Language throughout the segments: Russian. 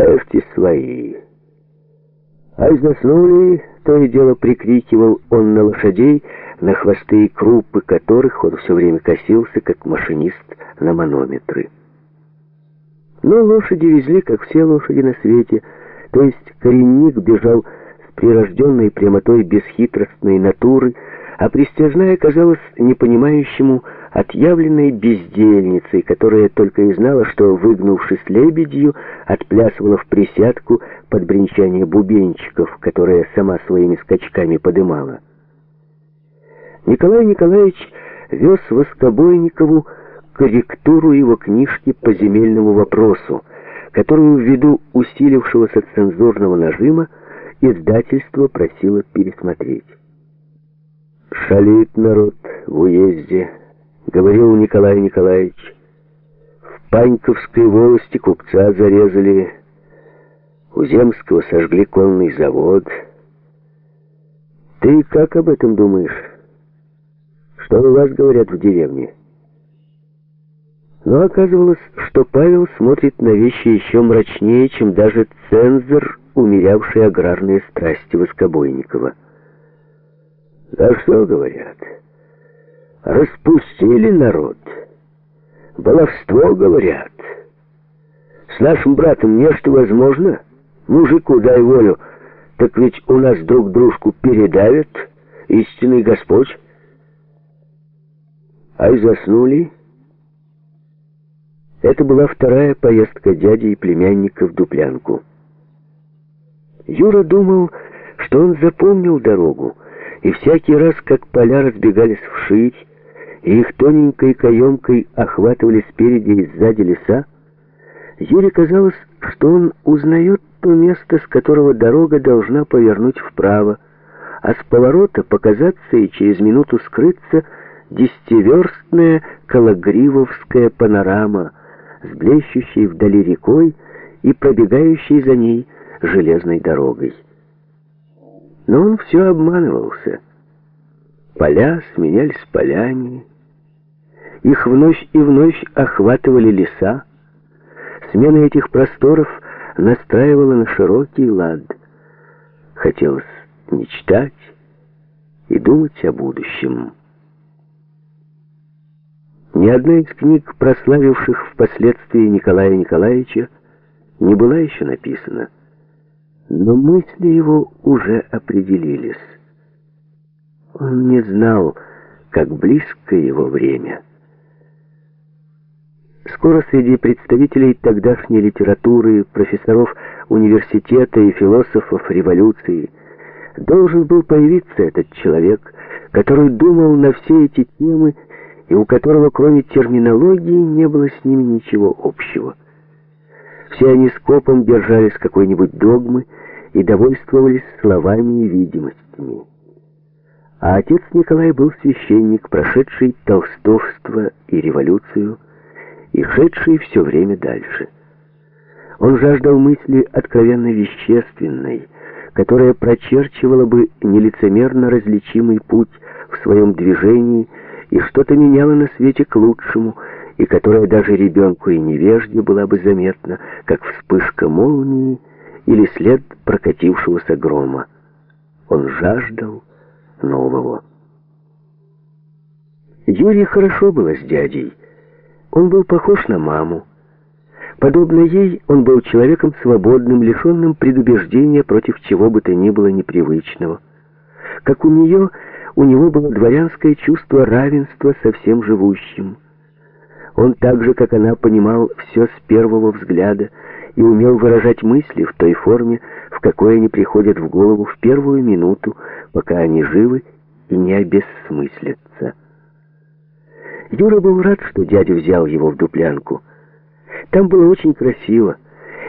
Эфти свои. Ай заснули, то и дело прикрикивал он на лошадей, на хвосты и крупы которых он все время косился, как машинист на манометры. Но лошади везли, как все лошади на свете, то есть коренник бежал с прирожденной прямотой бесхитростной натуры, а пристяжная казалась непонимающему отъявленной бездельницей, которая только и знала, что, выгнувшись лебедью, отплясывала в присядку под бренчание бубенчиков, которые сама своими скачками подымала. Николай Николаевич вез Воскобойникову корректуру его книжки по земельному вопросу, которую ввиду усилившегося цензурного нажима издательство просило пересмотреть. «Шалит народ в уезде», — говорил Николай Николаевич. «В Паньковской волости купца зарезали, у Земского сожгли конный завод. Ты как об этом думаешь? Что у вас говорят в деревне?» Но оказывалось, что Павел смотрит на вещи еще мрачнее, чем даже цензор, умерявший аграрные страсти Воскобойникова. Да что говорят? Распустили народ. Баловство, говорят. С нашим братом нечто возможно? Мужику дай волю, так ведь у нас друг дружку передавят, истинный Господь. Ай заснули, это была вторая поездка дяди и племянника в Дуплянку. Юра думал, что он запомнил дорогу, и всякий раз, как поля разбегались вширь, и их тоненькой каемкой охватывали спереди и сзади леса, Юре казалось, что он узнает то место, с которого дорога должна повернуть вправо, а с поворота показаться и через минуту скрыться десятиверстная Калагривовская панорама — с блещущей вдали рекой и пробегающей за ней железной дорогой. Но он все обманывался. Поля сменялись полями, их вновь и вновь охватывали леса. Смена этих просторов настраивала на широкий лад. Хотелось мечтать и думать о будущем. Ни одна из книг, прославивших впоследствии Николая Николаевича, не была еще написана. Но мысли его уже определились. Он не знал, как близко его время. Скоро среди представителей тогдашней литературы, профессоров университета и философов революции должен был появиться этот человек, который думал на все эти темы и у которого кроме терминологии не было с ними ничего общего. Все они скопом держались какой-нибудь догмы и довольствовались словами и видимостями. А отец Николай был священник, прошедший толстовство и революцию, и шедший все время дальше. Он жаждал мысли откровенно вещественной, которая прочерчивала бы нелицемерно различимый путь в своем движении и что-то меняло на свете к лучшему, и которое даже ребенку и невежде была бы заметна, как вспышка молнии или след прокатившегося грома. Он жаждал нового. Юрий хорошо было с дядей. Он был похож на маму. Подобно ей, он был человеком свободным, лишенным предубеждения против чего бы то ни было непривычного. Как у нее, у него было дворянское чувство равенства со всем живущим. Он так же, как она, понимал все с первого взгляда и умел выражать мысли в той форме, в какой они приходят в голову в первую минуту, пока они живы и не обессмыслятся. Юра был рад, что дядя взял его в дуплянку. Там было очень красиво,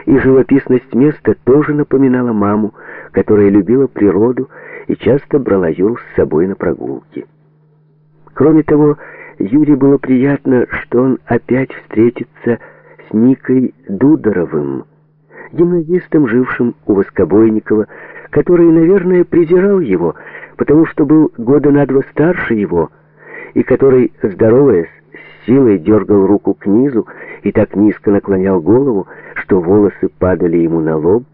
и живописность места тоже напоминала маму, которая любила природу и часто брала Юру с собой на прогулки. Кроме того, Юре было приятно, что он опять встретится с Никой Дудоровым, гимназистом, жившим у Воскобойникова, который, наверное, презирал его, потому что был года на два старше его, и который, здороваясь с силой дергал руку к низу и так низко наклонял голову, что волосы падали ему на лоб,